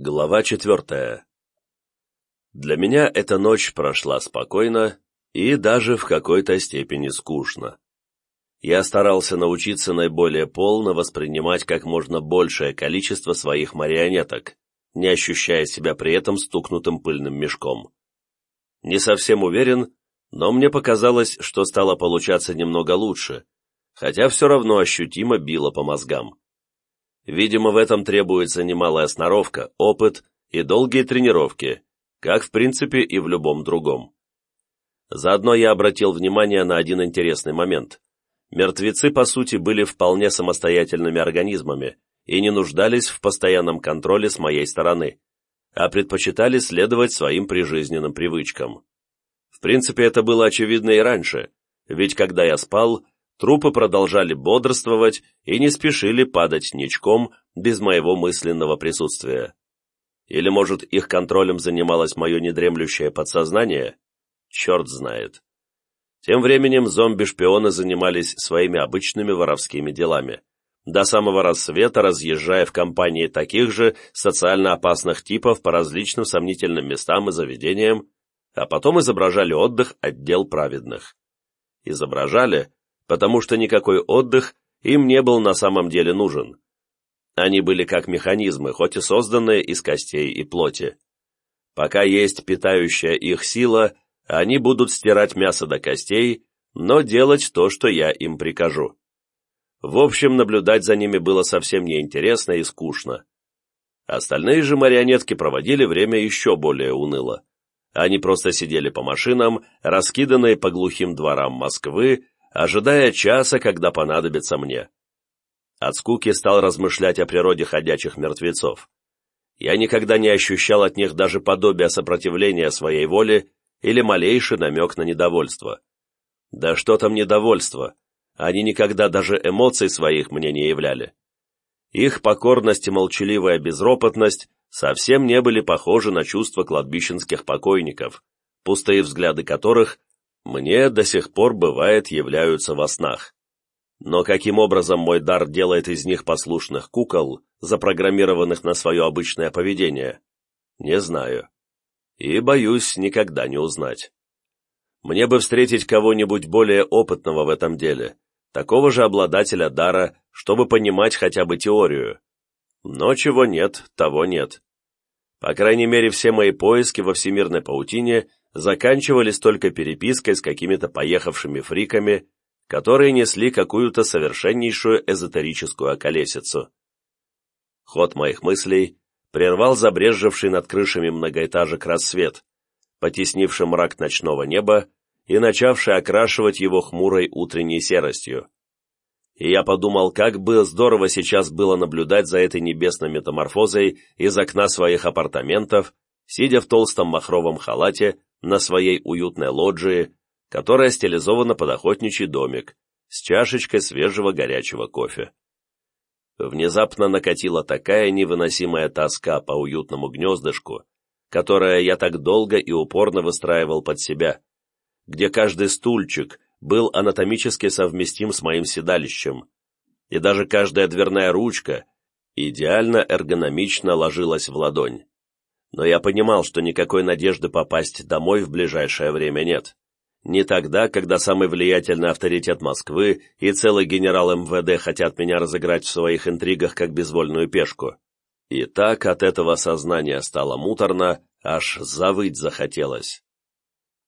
Глава четвертая. Для меня эта ночь прошла спокойно и даже в какой-то степени скучно. Я старался научиться наиболее полно воспринимать как можно большее количество своих марионеток, не ощущая себя при этом стукнутым пыльным мешком. Не совсем уверен, но мне показалось, что стало получаться немного лучше, хотя все равно ощутимо било по мозгам. Видимо, в этом требуется немалая сноровка, опыт и долгие тренировки, как в принципе и в любом другом. Заодно я обратил внимание на один интересный момент. Мертвецы, по сути, были вполне самостоятельными организмами и не нуждались в постоянном контроле с моей стороны, а предпочитали следовать своим прижизненным привычкам. В принципе, это было очевидно и раньше, ведь когда я спал, Трупы продолжали бодрствовать и не спешили падать ничком без моего мысленного присутствия. Или, может, их контролем занималось мое недремлющее подсознание? Черт знает. Тем временем зомби-шпионы занимались своими обычными воровскими делами, до самого рассвета разъезжая в компании таких же социально опасных типов по различным сомнительным местам и заведениям, а потом изображали отдых отдел праведных. Изображали, потому что никакой отдых им не был на самом деле нужен. Они были как механизмы, хоть и созданные из костей и плоти. Пока есть питающая их сила, они будут стирать мясо до костей, но делать то, что я им прикажу. В общем, наблюдать за ними было совсем неинтересно и скучно. Остальные же марионетки проводили время еще более уныло. Они просто сидели по машинам, раскиданные по глухим дворам Москвы, ожидая часа, когда понадобится мне. От скуки стал размышлять о природе ходячих мертвецов. Я никогда не ощущал от них даже подобия сопротивления своей воле или малейший намек на недовольство. Да что там недовольство, они никогда даже эмоций своих мне не являли. Их покорность и молчаливая безропотность совсем не были похожи на чувства кладбищенских покойников, пустые взгляды которых мне до сих пор, бывает, являются во снах. Но каким образом мой дар делает из них послушных кукол, запрограммированных на свое обычное поведение, не знаю. И, боюсь, никогда не узнать. Мне бы встретить кого-нибудь более опытного в этом деле, такого же обладателя дара, чтобы понимать хотя бы теорию. Но чего нет, того нет. По крайней мере, все мои поиски во всемирной паутине заканчивались только перепиской с какими-то поехавшими фриками, которые несли какую-то совершеннейшую эзотерическую околесицу. Ход моих мыслей прервал забрезживший над крышами многоэтажек рассвет, потеснивший мрак ночного неба и начавший окрашивать его хмурой утренней серостью. И я подумал, как бы здорово сейчас было наблюдать за этой небесной метаморфозой из окна своих апартаментов, сидя в толстом махровом халате на своей уютной лоджии, которая стилизована под охотничий домик, с чашечкой свежего горячего кофе. Внезапно накатила такая невыносимая тоска по уютному гнездышку, которое я так долго и упорно выстраивал под себя, где каждый стульчик был анатомически совместим с моим седалищем, и даже каждая дверная ручка идеально эргономично ложилась в ладонь но я понимал, что никакой надежды попасть домой в ближайшее время нет. Не тогда, когда самый влиятельный авторитет Москвы и целый генерал МВД хотят меня разыграть в своих интригах как безвольную пешку. И так от этого сознания стало муторно, аж завыть захотелось.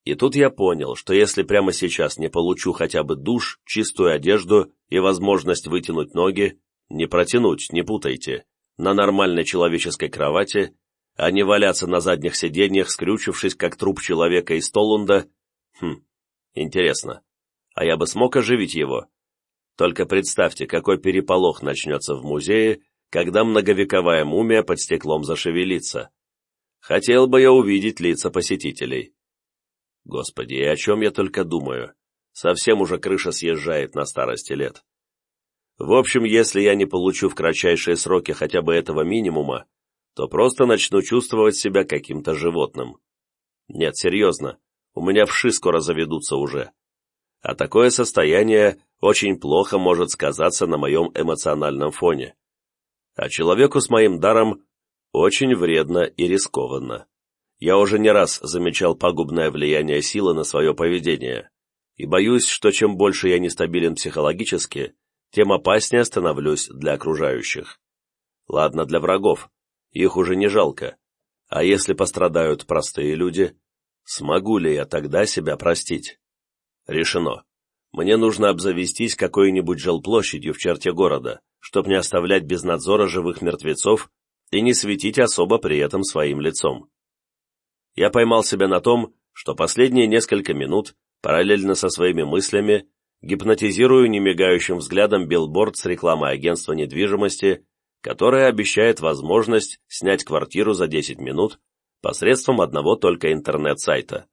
И тут я понял, что если прямо сейчас не получу хотя бы душ, чистую одежду и возможность вытянуть ноги, не протянуть, не путайте, на нормальной человеческой кровати, а не валяться на задних сиденьях, скрючившись, как труп человека из Толунда. Хм, интересно, а я бы смог оживить его? Только представьте, какой переполох начнется в музее, когда многовековая мумия под стеклом зашевелится. Хотел бы я увидеть лица посетителей. Господи, и о чем я только думаю? Совсем уже крыша съезжает на старости лет. В общем, если я не получу в кратчайшие сроки хотя бы этого минимума, то просто начну чувствовать себя каким-то животным. Нет, серьезно, у меня вши скоро заведутся уже. А такое состояние очень плохо может сказаться на моем эмоциональном фоне. А человеку с моим даром Очень вредно и рискованно. Я уже не раз замечал пагубное влияние силы на свое поведение, и боюсь, что чем больше я нестабилен психологически, тем опаснее становлюсь для окружающих. Ладно, для врагов, их уже не жалко. А если пострадают простые люди, смогу ли я тогда себя простить? Решено. Мне нужно обзавестись какой-нибудь жилплощадью в черте города, чтобы не оставлять без надзора живых мертвецов и не светить особо при этом своим лицом. Я поймал себя на том, что последние несколько минут, параллельно со своими мыслями, гипнотизирую немигающим взглядом билборд с рекламой агентства недвижимости, которое обещает возможность снять квартиру за 10 минут посредством одного только интернет-сайта.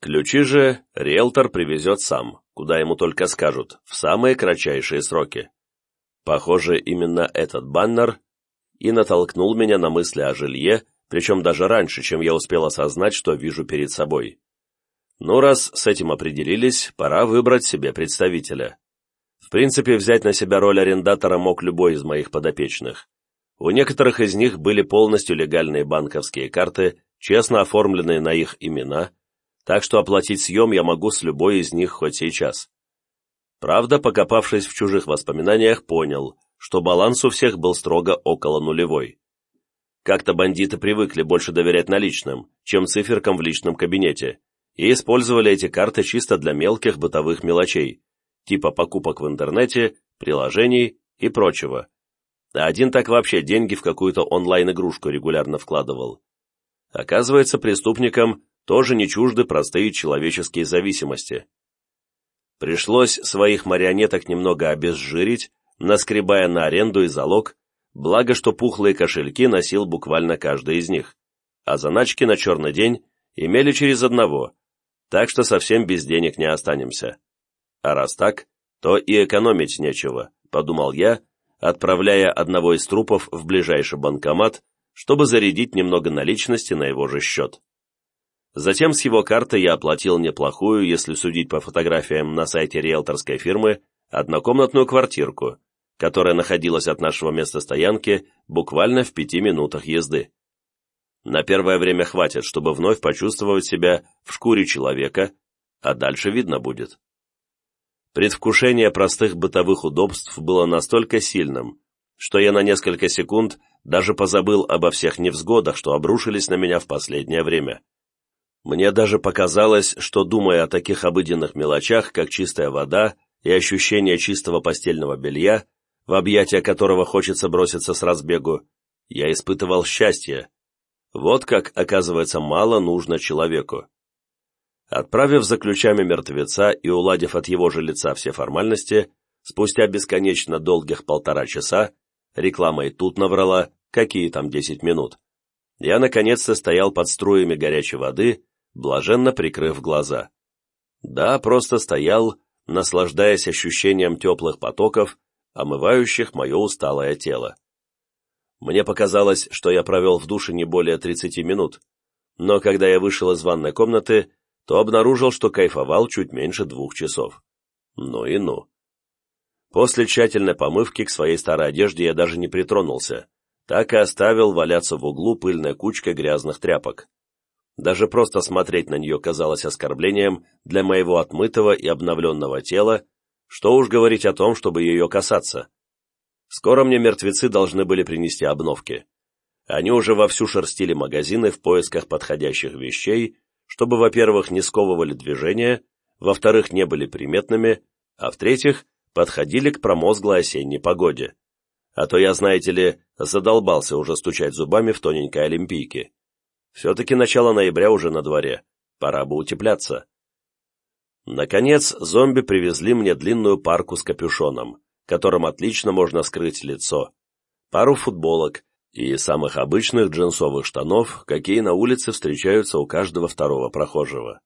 Ключи же риэлтор привезет сам, куда ему только скажут, в самые кратчайшие сроки. Похоже, именно этот баннер и натолкнул меня на мысли о жилье, причем даже раньше, чем я успел осознать, что вижу перед собой. Ну, раз с этим определились, пора выбрать себе представителя. В принципе, взять на себя роль арендатора мог любой из моих подопечных. У некоторых из них были полностью легальные банковские карты, честно оформленные на их имена, так что оплатить съем я могу с любой из них хоть сейчас. Правда, покопавшись в чужих воспоминаниях, понял, что баланс у всех был строго около нулевой. Как-то бандиты привыкли больше доверять наличным, чем циферкам в личном кабинете, и использовали эти карты чисто для мелких бытовых мелочей, типа покупок в интернете, приложений и прочего. А один так вообще деньги в какую-то онлайн-игрушку регулярно вкладывал. Оказывается, преступникам тоже не чужды простые человеческие зависимости. Пришлось своих марионеток немного обезжирить, наскребая на аренду и залог, благо что пухлые кошельки носил буквально каждый из них, а заначки на черный день имели через одного, так что совсем без денег не останемся. А раз так, то и экономить нечего, подумал я, отправляя одного из трупов в ближайший банкомат, чтобы зарядить немного наличности на его же счет. Затем с его карты я оплатил неплохую, если судить по фотографиям на сайте риэлторской фирмы, однокомнатную квартирку, которая находилась от нашего места стоянки буквально в пяти минутах езды. На первое время хватит, чтобы вновь почувствовать себя в шкуре человека, а дальше видно будет. Предвкушение простых бытовых удобств было настолько сильным, что я на несколько секунд даже позабыл обо всех невзгодах, что обрушились на меня в последнее время. Мне даже показалось, что, думая о таких обыденных мелочах, как чистая вода и ощущение чистого постельного белья, в объятия которого хочется броситься с разбегу, я испытывал счастье. Вот как, оказывается, мало нужно человеку. Отправив за ключами мертвеца и уладив от его же лица все формальности, спустя бесконечно долгих полтора часа, реклама и тут наврала, какие там десять минут, я наконец-то стоял под струями горячей воды блаженно прикрыв глаза. Да, просто стоял, наслаждаясь ощущением теплых потоков, омывающих мое усталое тело. Мне показалось, что я провел в душе не более 30 минут, но когда я вышел из ванной комнаты, то обнаружил, что кайфовал чуть меньше двух часов. Ну и ну. После тщательной помывки к своей старой одежде я даже не притронулся, так и оставил валяться в углу пыльной кучкой грязных тряпок. Даже просто смотреть на нее казалось оскорблением для моего отмытого и обновленного тела, что уж говорить о том, чтобы ее касаться. Скоро мне мертвецы должны были принести обновки. Они уже вовсю шерстили магазины в поисках подходящих вещей, чтобы, во-первых, не сковывали движение, во-вторых, не были приметными, а в-третьих, подходили к промозглой осенней погоде. А то я, знаете ли, задолбался уже стучать зубами в тоненькой олимпийке. Все-таки начало ноября уже на дворе, пора бы утепляться. Наконец, зомби привезли мне длинную парку с капюшоном, которым отлично можно скрыть лицо, пару футболок и самых обычных джинсовых штанов, какие на улице встречаются у каждого второго прохожего.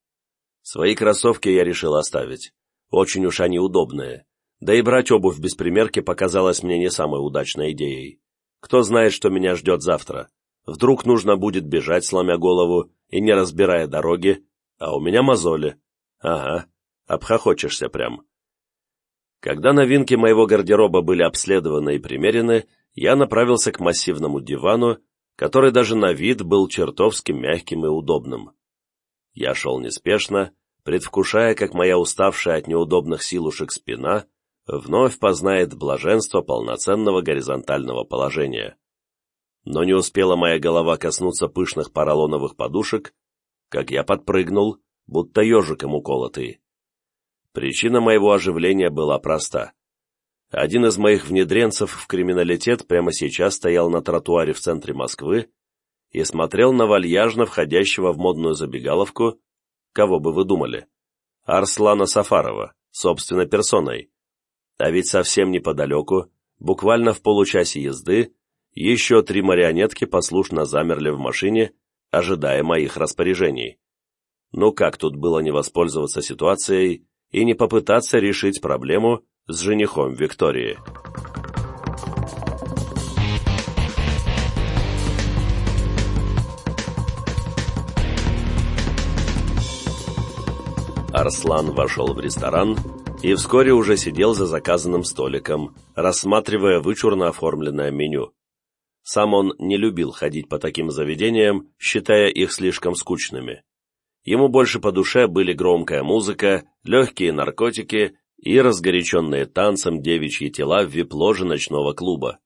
Свои кроссовки я решил оставить, очень уж они удобные, да и брать обувь без примерки показалось мне не самой удачной идеей. Кто знает, что меня ждет завтра. Вдруг нужно будет бежать, сломя голову и не разбирая дороги, а у меня мозоли. Ага, обхохочешься прям. Когда новинки моего гардероба были обследованы и примерены, я направился к массивному дивану, который даже на вид был чертовски мягким и удобным. Я шел неспешно, предвкушая, как моя уставшая от неудобных силушек спина вновь познает блаженство полноценного горизонтального положения. Но не успела моя голова коснуться пышных поролоновых подушек, как я подпрыгнул, будто ежиком уколотый. Причина моего оживления была проста. Один из моих внедренцев в криминалитет прямо сейчас стоял на тротуаре в центре Москвы и смотрел на вальяжно входящего в модную забегаловку, кого бы вы думали, Арслана Сафарова, собственной персоной. А ведь совсем неподалеку, буквально в получасе езды, еще три марионетки послушно замерли в машине, ожидая моих распоряжений. Ну как тут было не воспользоваться ситуацией и не попытаться решить проблему с женихом Виктории? Арслан вошел в ресторан и вскоре уже сидел за заказанным столиком, рассматривая вычурно оформленное меню. Сам он не любил ходить по таким заведениям, считая их слишком скучными. Ему больше по душе были громкая музыка, легкие наркотики и разгоряченные танцем девичьи тела в вип-ложе ночного клуба.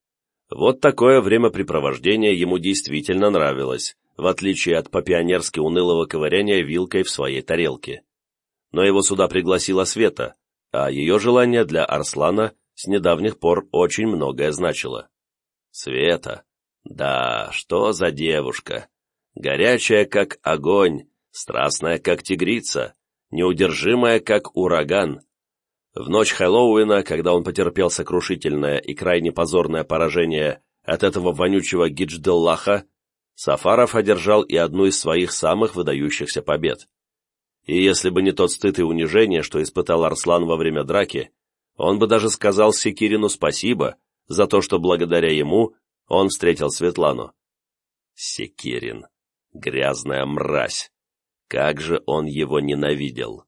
Вот такое времяпрепровождение ему действительно нравилось, в отличие от по-пионерски унылого ковыряния вилкой в своей тарелке но его сюда пригласила Света, а ее желание для Арслана с недавних пор очень многое значило. Света. Да, что за девушка. Горячая, как огонь, страстная, как тигрица, неудержимая, как ураган. В ночь Хэллоуина, когда он потерпел сокрушительное и крайне позорное поражение от этого вонючего Гиджделлаха, Сафаров одержал и одну из своих самых выдающихся побед. И если бы не тот стыд и унижение, что испытал Арслан во время драки, он бы даже сказал Секирину спасибо за то, что благодаря ему он встретил Светлану. Секирин. Грязная мразь. Как же он его ненавидел.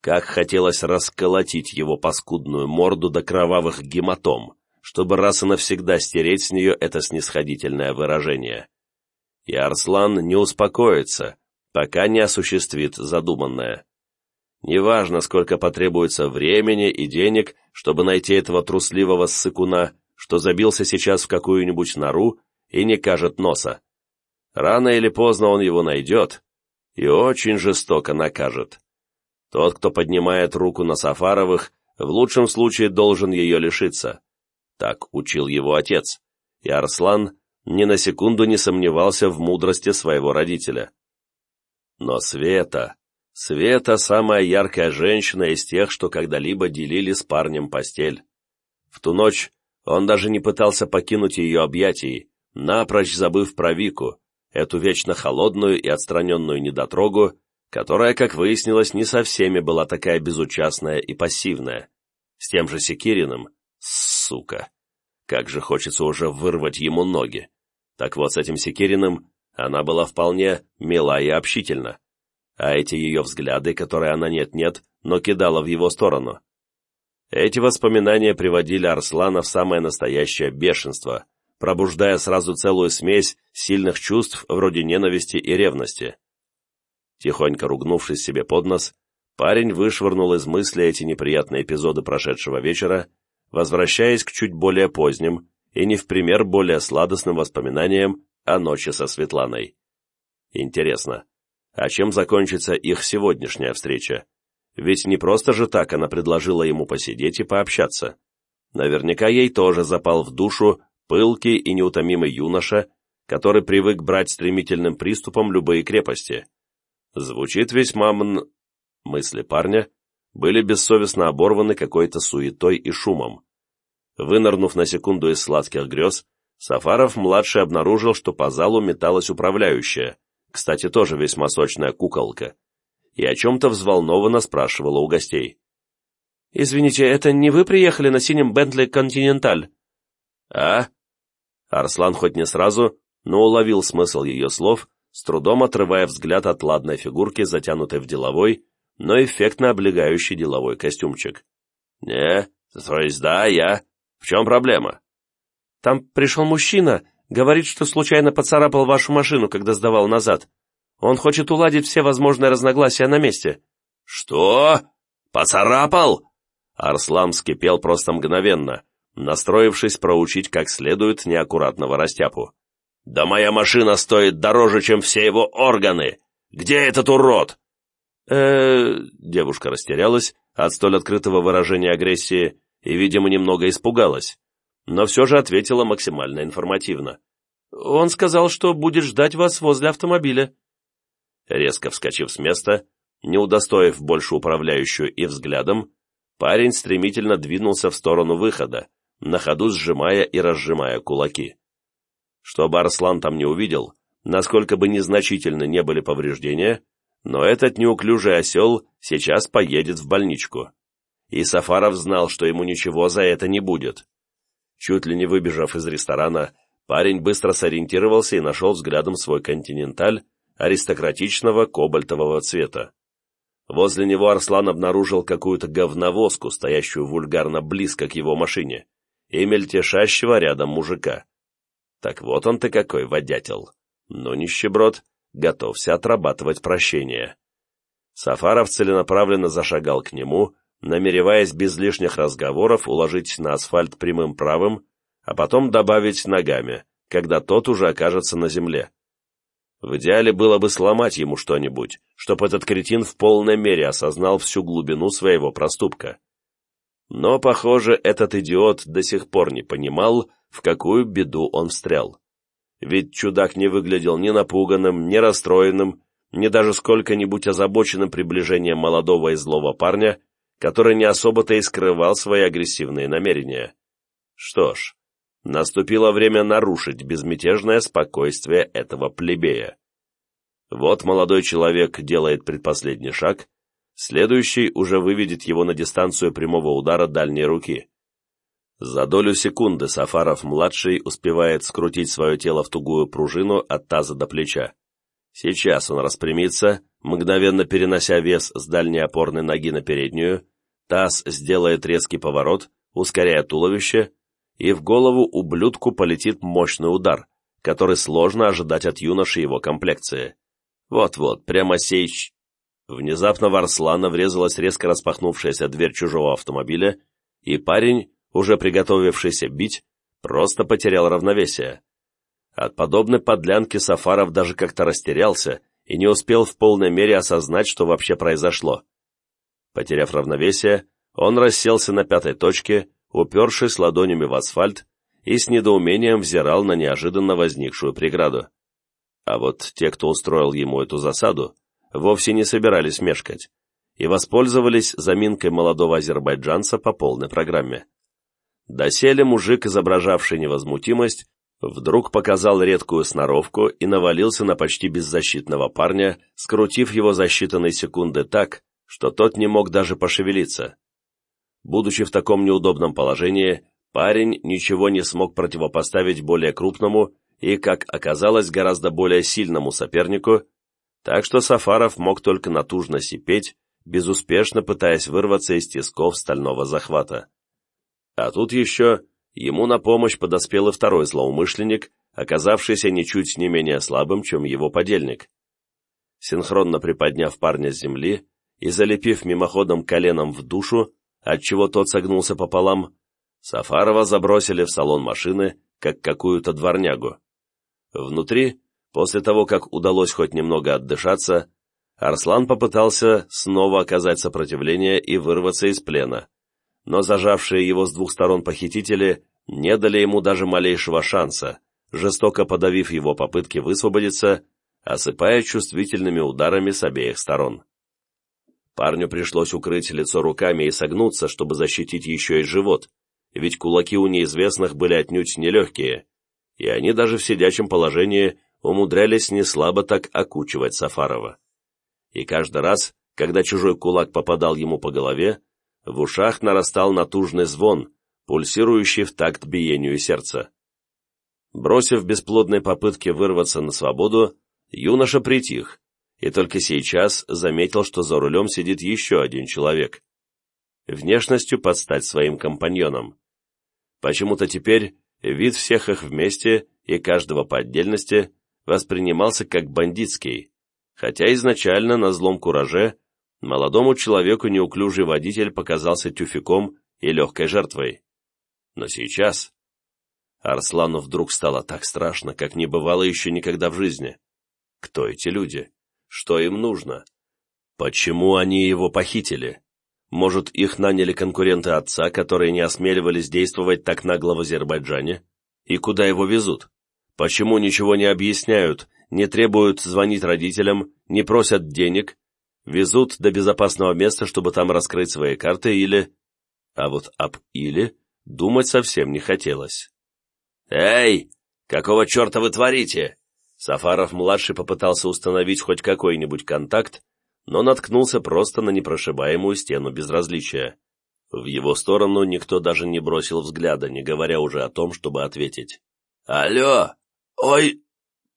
Как хотелось расколотить его паскудную морду до кровавых гематом, чтобы раз и навсегда стереть с нее это снисходительное выражение. И Арслан не успокоится, пока не осуществит задуманное. Неважно, сколько потребуется времени и денег, чтобы найти этого трусливого ссыкуна, что забился сейчас в какую-нибудь нору и не кажет носа. Рано или поздно он его найдет и очень жестоко накажет. Тот, кто поднимает руку на Сафаровых, в лучшем случае должен ее лишиться. Так учил его отец, и Арслан ни на секунду не сомневался в мудрости своего родителя. Но Света... Света – самая яркая женщина из тех, что когда-либо делили с парнем постель. В ту ночь он даже не пытался покинуть ее объятий, напрочь забыв про Вику, эту вечно холодную и отстраненную недотрогу, которая, как выяснилось, не со всеми была такая безучастная и пассивная. С тем же Секириным, сука, как же хочется уже вырвать ему ноги. Так вот, с этим Секириным она была вполне мила и общительна, а эти ее взгляды, которые она нет-нет, но кидала в его сторону. Эти воспоминания приводили Арслана в самое настоящее бешенство, пробуждая сразу целую смесь сильных чувств вроде ненависти и ревности. Тихонько ругнувшись себе под нос, парень вышвырнул из мысли эти неприятные эпизоды прошедшего вечера, возвращаясь к чуть более поздним и не в пример более сладостным воспоминаниям о ночи со Светланой. Интересно, а чем закончится их сегодняшняя встреча? Ведь не просто же так она предложила ему посидеть и пообщаться. Наверняка ей тоже запал в душу пылкий и неутомимый юноша, который привык брать стремительным приступом любые крепости. Звучит весьма мн... Мысли парня были бессовестно оборваны какой-то суетой и шумом. Вынырнув на секунду из сладких грез, Сафаров-младший обнаружил, что по залу металась управляющая, кстати, тоже весьма сочная куколка, и о чем-то взволнованно спрашивала у гостей. «Извините, это не вы приехали на синем Бентли Континенталь?» «А?» Арслан хоть не сразу, но уловил смысл ее слов, с трудом отрывая взгляд от ладной фигурки, затянутой в деловой, но эффектно облегающий деловой костюмчик. «Не, то есть да, я. В чем проблема?» Там пришел мужчина, Говорит, что случайно поцарапал вашу машину, когда сдавал назад. Он хочет уладить все возможные разногласия на месте». «Что? Поцарапал?» Арслан вскипел просто мгновенно, настроившись проучить как следует неаккуратного растяпу. «Да моя машина стоит дороже, чем все его органы! Где этот урод?» э Девушка растерялась от столь открытого выражения агрессии и, видимо, немного испугалась, но все же ответила максимально информативно. «Он сказал, что будет ждать вас возле автомобиля». Резко вскочив с места, не удостоив больше управляющую и взглядом, парень стремительно двинулся в сторону выхода, на ходу сжимая и разжимая кулаки. Чтобы Арслан там не увидел, насколько бы незначительны не были повреждения, но этот неуклюжий осел сейчас поедет в больничку. И Сафаров знал, что ему ничего за это не будет. Чуть ли не выбежав из ресторана, парень быстро сориентировался и нашел взглядом свой континенталь аристократичного кобальтового цвета. Возле него Арслан обнаружил какую-то говновозку, стоящую вульгарно близко к его машине, и мельтешащего рядом мужика. Так вот он ты какой, водятел. Ну, нищеброд, готовься отрабатывать прощение. Сафаров целенаправленно зашагал к нему, намереваясь без лишних разговоров уложить на асфальт прямым правым, а потом добавить ногами, когда тот уже окажется на земле. В идеале было бы сломать ему что-нибудь, чтобы этот кретин в полной мере осознал всю глубину своего проступка. Но, похоже, этот идиот до сих пор не понимал, в какую беду он встрял. Ведь чудак не выглядел ни напуганным, ни расстроенным, ни даже сколько-нибудь озабоченным приближением молодого и злого парня, который не особо-то и скрывал свои агрессивные намерения. Что ж, наступило время нарушить безмятежное спокойствие этого плебея. Вот молодой человек делает предпоследний шаг, следующий уже выведет его на дистанцию прямого удара дальней руки. За долю секунды Сафаров-младший успевает скрутить свое тело в тугую пружину от таза до плеча. Сейчас он распрямится, мгновенно перенося вес с дальней опорной ноги на переднюю, таз сделает резкий поворот, ускоряя туловище, и в голову ублюдку полетит мощный удар, который сложно ожидать от юноши его комплекции. Вот-вот, прямо сейч... Внезапно в Арслана врезалась резко распахнувшаяся дверь чужого автомобиля, и парень уже приготовившийся бить, просто потерял равновесие. От подобной подлянки Сафаров даже как-то растерялся и не успел в полной мере осознать, что вообще произошло. Потеряв равновесие, он расселся на пятой точке, упершись ладонями в асфальт, и с недоумением взирал на неожиданно возникшую преграду. А вот те, кто устроил ему эту засаду, вовсе не собирались мешкать и воспользовались заминкой молодого азербайджанца по полной программе. Доселе мужик, изображавший невозмутимость, вдруг показал редкую сноровку и навалился на почти беззащитного парня, скрутив его за считанные секунды так, что тот не мог даже пошевелиться. Будучи в таком неудобном положении, парень ничего не смог противопоставить более крупному и, как оказалось, гораздо более сильному сопернику, так что Сафаров мог только натужно сипеть, безуспешно пытаясь вырваться из тисков стального захвата. А тут еще ему на помощь подоспел и второй злоумышленник, оказавшийся ничуть не менее слабым, чем его подельник. Синхронно приподняв парня с земли и залепив мимоходом коленом в душу, отчего тот согнулся пополам, Сафарова забросили в салон машины, как какую-то дворнягу. Внутри, после того, как удалось хоть немного отдышаться, Арслан попытался снова оказать сопротивление и вырваться из плена но зажавшие его с двух сторон похитители не дали ему даже малейшего шанса, жестоко подавив его попытки высвободиться, осыпая чувствительными ударами с обеих сторон. Парню пришлось укрыть лицо руками и согнуться, чтобы защитить еще и живот, ведь кулаки у неизвестных были отнюдь нелегкие, и они даже в сидячем положении умудрялись неслабо так окучивать Сафарова. И каждый раз, когда чужой кулак попадал ему по голове, в ушах нарастал натужный звон, пульсирующий в такт биению сердца. Бросив бесплодные попытки вырваться на свободу, юноша притих, и только сейчас заметил, что за рулем сидит еще один человек. Внешностью подстать своим компаньонам. Почему-то теперь вид всех их вместе и каждого по отдельности воспринимался как бандитский, хотя изначально на злом кураже молодому человеку неуклюжий водитель показался тюфяком и легкой жертвой. Но сейчас Арслану вдруг стало так страшно, как не бывало еще никогда в жизни. Кто эти люди? Что им нужно? Почему они его похитили? Может, их наняли конкуренты отца, которые не осмеливались действовать так нагло в Азербайджане? И куда его везут? Почему ничего не объясняют, не требуют звонить родителям, не просят денег, везут до безопасного места, чтобы там раскрыть свои карты или... А вот об «или» думать совсем не хотелось. «Эй, какого черта вы творите?» Сафаров-младший попытался установить хоть какой-нибудь контакт, но наткнулся просто на непрошибаемую стену безразличия. В его сторону никто даже не бросил взгляда, не говоря уже о том, чтобы ответить. «Алло! Ой!»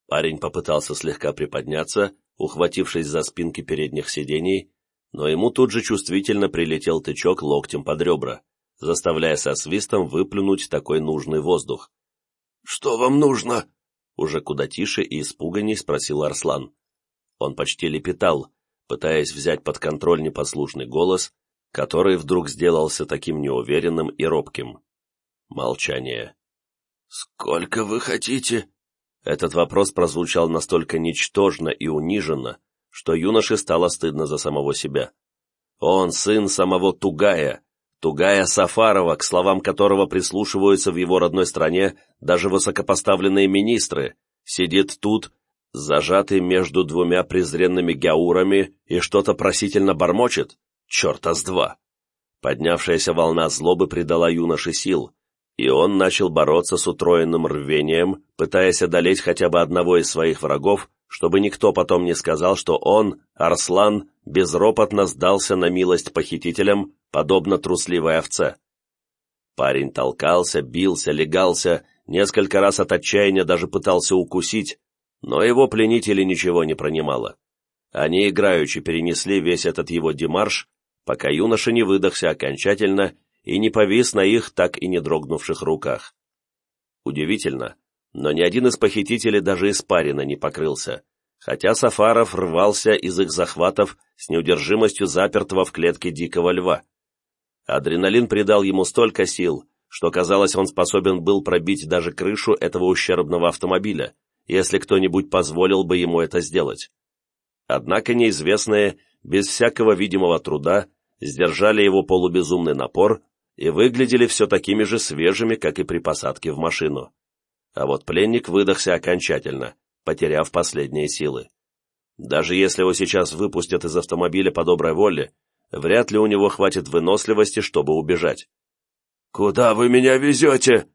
Парень попытался слегка приподняться, ухватившись за спинки передних сидений, но ему тут же чувствительно прилетел тычок локтем под ребра, заставляя со свистом выплюнуть такой нужный воздух. «Что вам нужно?» Уже куда тише и испуганней спросил Арслан. Он почти лепетал, пытаясь взять под контроль непослушный голос, который вдруг сделался таким неуверенным и робким. Молчание. «Сколько вы хотите?» Этот вопрос прозвучал настолько ничтожно и униженно, что юноше стало стыдно за самого себя. Он сын самого Тугая, Тугая Сафарова, к словам которого прислушиваются в его родной стране даже высокопоставленные министры, сидит тут, зажатый между двумя презренными гяурами и что-то просительно бормочет. Черта с два! Поднявшаяся волна злобы придала юноше сил, и он начал бороться с утроенным рвением, пытаясь одолеть хотя бы одного из своих врагов, чтобы никто потом не сказал, что он, Арслан, безропотно сдался на милость похитителям, подобно трусливой овце. Парень толкался, бился, легался, несколько раз от отчаяния даже пытался укусить, но его пленители ничего не пронимало. Они играючи перенесли весь этот его демарш, пока юноша не выдохся окончательно и не повис на их так и не дрогнувших руках. Удивительно, но ни один из похитителей даже испарина не покрылся, хотя Сафаров рвался из их захватов с неудержимостью запертого в клетке дикого льва. Адреналин придал ему столько сил, что, казалось, он способен был пробить даже крышу этого ущербного автомобиля, если кто-нибудь позволил бы ему это сделать. Однако неизвестные, без всякого видимого труда, сдержали его полубезумный напор и выглядели все такими же свежими, как и при посадке в машину. А вот пленник выдохся окончательно, потеряв последние силы. Даже если его сейчас выпустят из автомобиля по доброй воле, вряд ли у него хватит выносливости, чтобы убежать. «Куда вы меня везете?»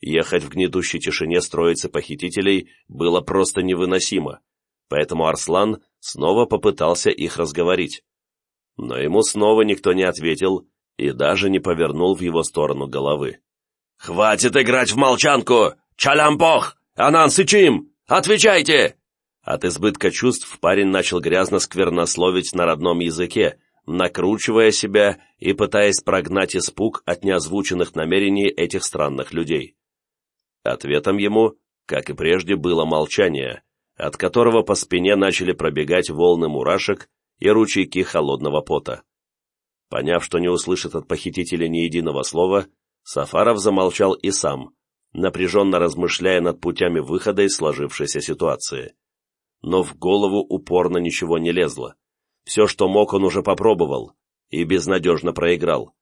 Ехать в гнетущей тишине строицы похитителей было просто невыносимо, поэтому Арслан снова попытался их разговорить. Но ему снова никто не ответил и даже не повернул в его сторону головы. «Хватит играть в молчанку! Чалямпох! Анан Сычим! Отвечайте!» От избытка чувств парень начал грязно сквернословить на родном языке, накручивая себя и пытаясь прогнать испуг от неозвученных намерений этих странных людей. Ответом ему, как и прежде, было молчание, от которого по спине начали пробегать волны мурашек и ручейки холодного пота. Поняв, что не услышит от похитителя ни единого слова, Сафаров замолчал и сам, напряженно размышляя над путями выхода из сложившейся ситуации. Но в голову упорно ничего не лезло. Все, что мог, он уже попробовал и безнадежно проиграл.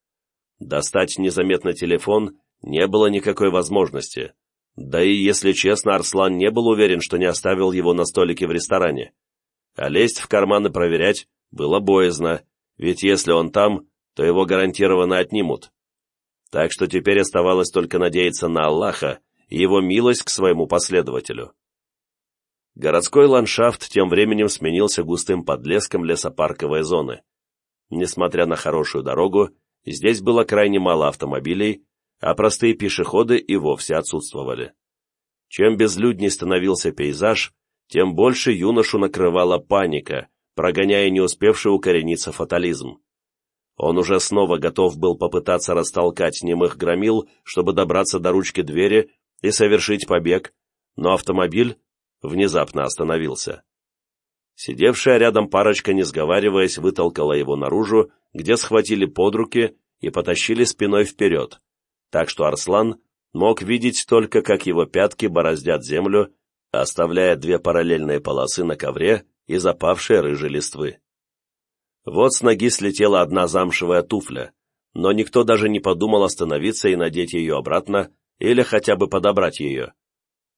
Достать незаметно телефон не было никакой возможности, да и, если честно, Арслан не был уверен, что не оставил его на столике в ресторане. А лезть в карманы проверять было боязно, ведь если он там, то его гарантированно отнимут. Так что теперь оставалось только надеяться на Аллаха и его милость к своему последователю. Городской ландшафт тем временем сменился густым подлеском лесопарковой зоны. Несмотря на хорошую дорогу, здесь было крайне мало автомобилей, а простые пешеходы и вовсе отсутствовали. Чем безлюдней становился пейзаж, тем больше юношу накрывала паника, прогоняя не успевший укорениться фатализм. Он уже снова готов был попытаться растолкать немых громил, чтобы добраться до ручки двери, и совершить побег, но автомобиль внезапно остановился. Сидевшая рядом парочка, не сговариваясь, вытолкала его наружу, где схватили под руки и потащили спиной вперед, так что Арслан мог видеть только, как его пятки бороздят землю, оставляя две параллельные полосы на ковре и запавшие рыжие листвы. Вот с ноги слетела одна замшевая туфля, но никто даже не подумал остановиться и надеть ее обратно или хотя бы подобрать ее.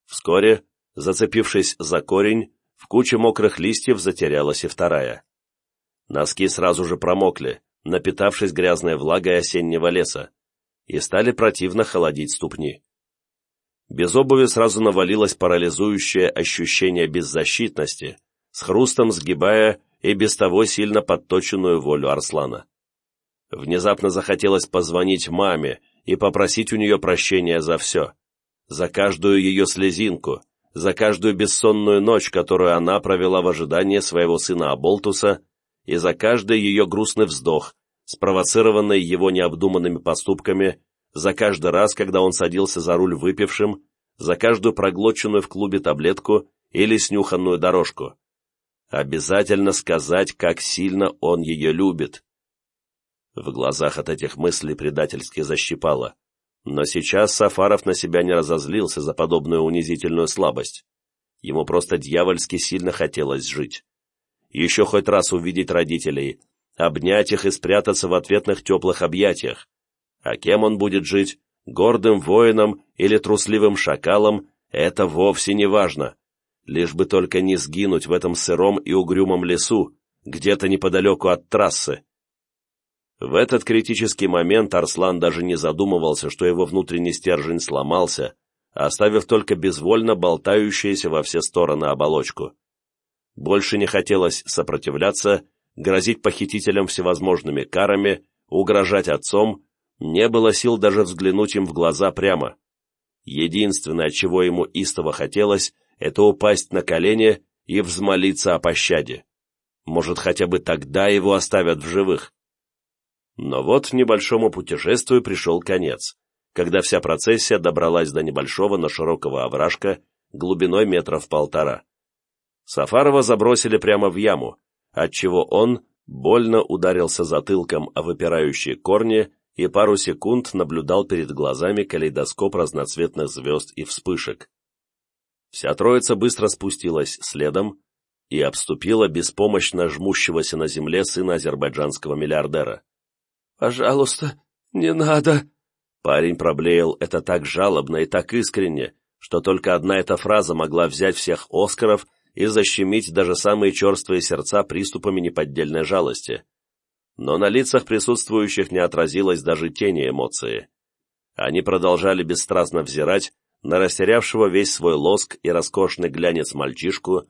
Вскоре, зацепившись за корень, в куче мокрых листьев затерялась и вторая. Носки сразу же промокли, напитавшись грязной влагой осеннего леса, и стали противно холодить ступни. Без обуви сразу навалилось парализующее ощущение беззащитности, с хрустом сгибая и без того сильно подточенную волю Арслана. Внезапно захотелось позвонить маме и попросить у нее прощения за все, за каждую ее слезинку, за каждую бессонную ночь, которую она провела в ожидании своего сына Аболтуса, и за каждый ее грустный вздох, спровоцированный его необдуманными поступками, за каждый раз, когда он садился за руль выпившим, за каждую проглоченную в клубе таблетку или снюханную дорожку. Обязательно сказать, как сильно он ее любит. В глазах от этих мыслей предательски защипало. Но сейчас Сафаров на себя не разозлился за подобную унизительную слабость. Ему просто дьявольски сильно хотелось жить. Еще хоть раз увидеть родителей, обнять их и спрятаться в ответных теплых объятиях. А кем он будет жить, гордым воином или трусливым шакалом, это вовсе не важно. Лишь бы только не сгинуть в этом сыром и угрюмом лесу, где-то неподалеку от трассы. В этот критический момент Арслан даже не задумывался, что его внутренний стержень сломался, оставив только безвольно болтающуюся во все стороны оболочку. Больше не хотелось сопротивляться грозить похитителям всевозможными карами, угрожать отцом, не было сил даже взглянуть им в глаза прямо. Единственное, чего ему истово хотелось, это упасть на колени и взмолиться о пощаде. Может, хотя бы тогда его оставят в живых. Но вот небольшому путешествию пришел конец, когда вся процессия добралась до небольшого, но широкого овражка глубиной метров полтора. Сафарова забросили прямо в яму, отчего он больно ударился затылком о выпирающие корни и пару секунд наблюдал перед глазами калейдоскоп разноцветных звезд и вспышек. Вся троица быстро спустилась следом и обступила беспомощно жмущегося на земле сына азербайджанского миллиардера. «Пожалуйста, не надо!» Парень проблеял это так жалобно и так искренне, что только одна эта фраза могла взять всех Оскаров и защемить даже самые черствые сердца приступами неподдельной жалости. Но на лицах присутствующих не отразилось даже тени эмоции. Они продолжали бесстрастно взирать на растерявшего весь свой лоск и роскошный глянец мальчишку,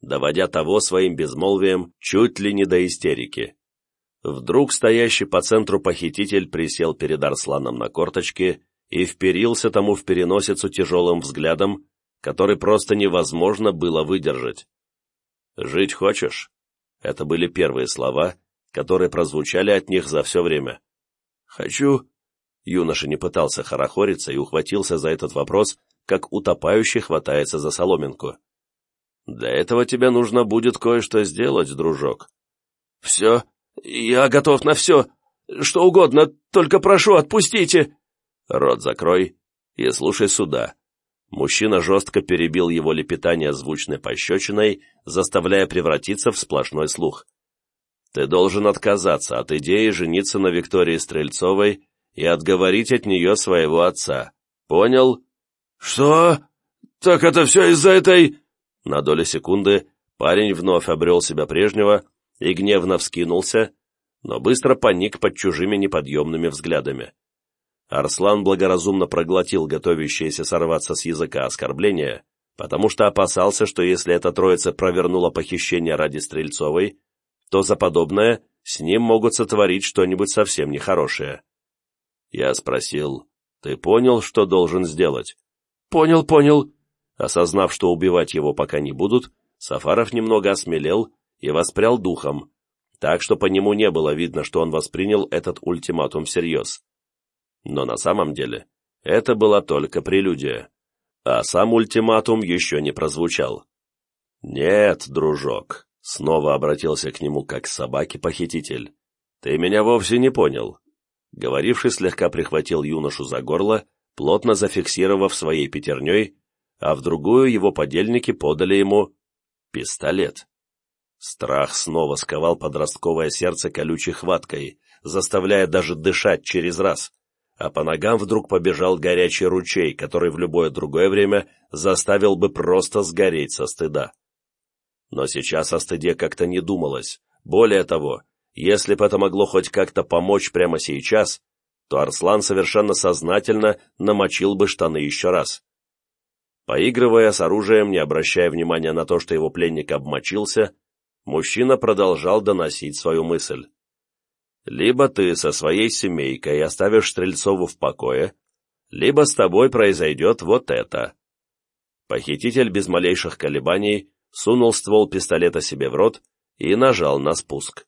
доводя того своим безмолвием чуть ли не до истерики. Вдруг стоящий по центру похититель присел перед Арсланом на корточке и вперился тому в переносицу тяжелым взглядом, который просто невозможно было выдержать. «Жить хочешь?» Это были первые слова, которые прозвучали от них за все время. «Хочу...» Юноша не пытался хорохориться и ухватился за этот вопрос, как утопающий хватается за соломинку. «Для этого тебе нужно будет кое-что сделать, дружок». «Все? Я готов на все. Что угодно, только прошу, отпустите!» «Рот закрой и слушай сюда», Мужчина жестко перебил его лепетание звучной пощечиной, заставляя превратиться в сплошной слух. «Ты должен отказаться от идеи жениться на Виктории Стрельцовой и отговорить от нее своего отца. Понял?» «Что? Так это все из-за этой...» На долю секунды парень вновь обрел себя прежнего и гневно вскинулся, но быстро паник под чужими неподъемными взглядами. Арслан благоразумно проглотил готовящееся сорваться с языка оскорбление, потому что опасался, что если эта троица провернула похищение ради Стрельцовой, то за подобное с ним могут сотворить что-нибудь совсем нехорошее. Я спросил, «Ты понял, что должен сделать?» «Понял, понял». Осознав, что убивать его пока не будут, Сафаров немного осмелел и воспрял духом, так что по нему не было видно, что он воспринял этот ультиматум всерьез. Но на самом деле это была только прелюдия. а сам ультиматум еще не прозвучал. «Нет, дружок», — снова обратился к нему как к собаке похититель, — «ты меня вовсе не понял». Говоривший слегка прихватил юношу за горло, плотно зафиксировав своей пятерней, а в другую его подельники подали ему пистолет. Страх снова сковал подростковое сердце колючей хваткой, заставляя даже дышать через раз, а по ногам вдруг побежал горячий ручей, который в любое другое время заставил бы просто сгореть со стыда. Но сейчас о стыде как-то не думалось. Более того, если бы это могло хоть как-то помочь прямо сейчас, то Арслан совершенно сознательно намочил бы штаны еще раз. Поигрывая с оружием, не обращая внимания на то, что его пленник обмочился, мужчина продолжал доносить свою мысль. «Либо ты со своей семейкой оставишь Стрельцову в покое, либо с тобой произойдет вот это». Похититель без малейших колебаний сунул ствол пистолета себе в рот и нажал на спуск.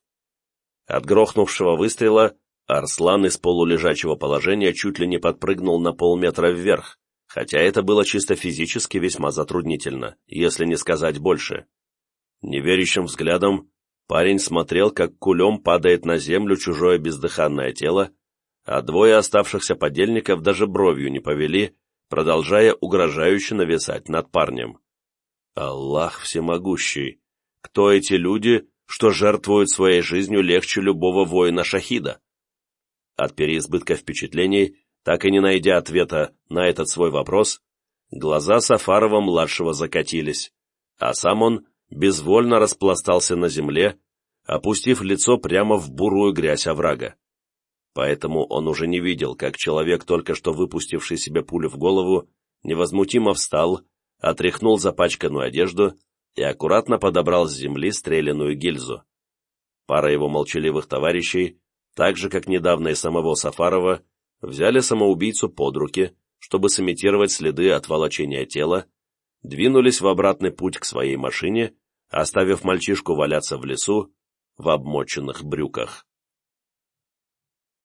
От грохнувшего выстрела Арслан из полулежачего положения чуть ли не подпрыгнул на полметра вверх, хотя это было чисто физически весьма затруднительно, если не сказать больше. Неверящим взглядом парень смотрел, как кулем падает на землю чужое бездыханное тело, а двое оставшихся подельников даже бровью не повели, продолжая угрожающе нависать над парнем. Аллах всемогущий! Кто эти люди, что жертвуют своей жизнью легче любого воина-шахида? От переизбытка впечатлений, так и не найдя ответа на этот свой вопрос, глаза Сафарова-младшего закатились, а сам он безвольно распластался на земле, опустив лицо прямо в бурую грязь оврага. Поэтому он уже не видел, как человек, только что выпустивший себе пулю в голову, невозмутимо встал, отряхнул запачканную одежду и аккуратно подобрал с земли стреляную гильзу. Пара его молчаливых товарищей, так же, как недавно и самого Сафарова, взяли самоубийцу под руки, чтобы сымитировать следы от волочения тела, двинулись в обратный путь к своей машине оставив мальчишку валяться в лесу в обмоченных брюках.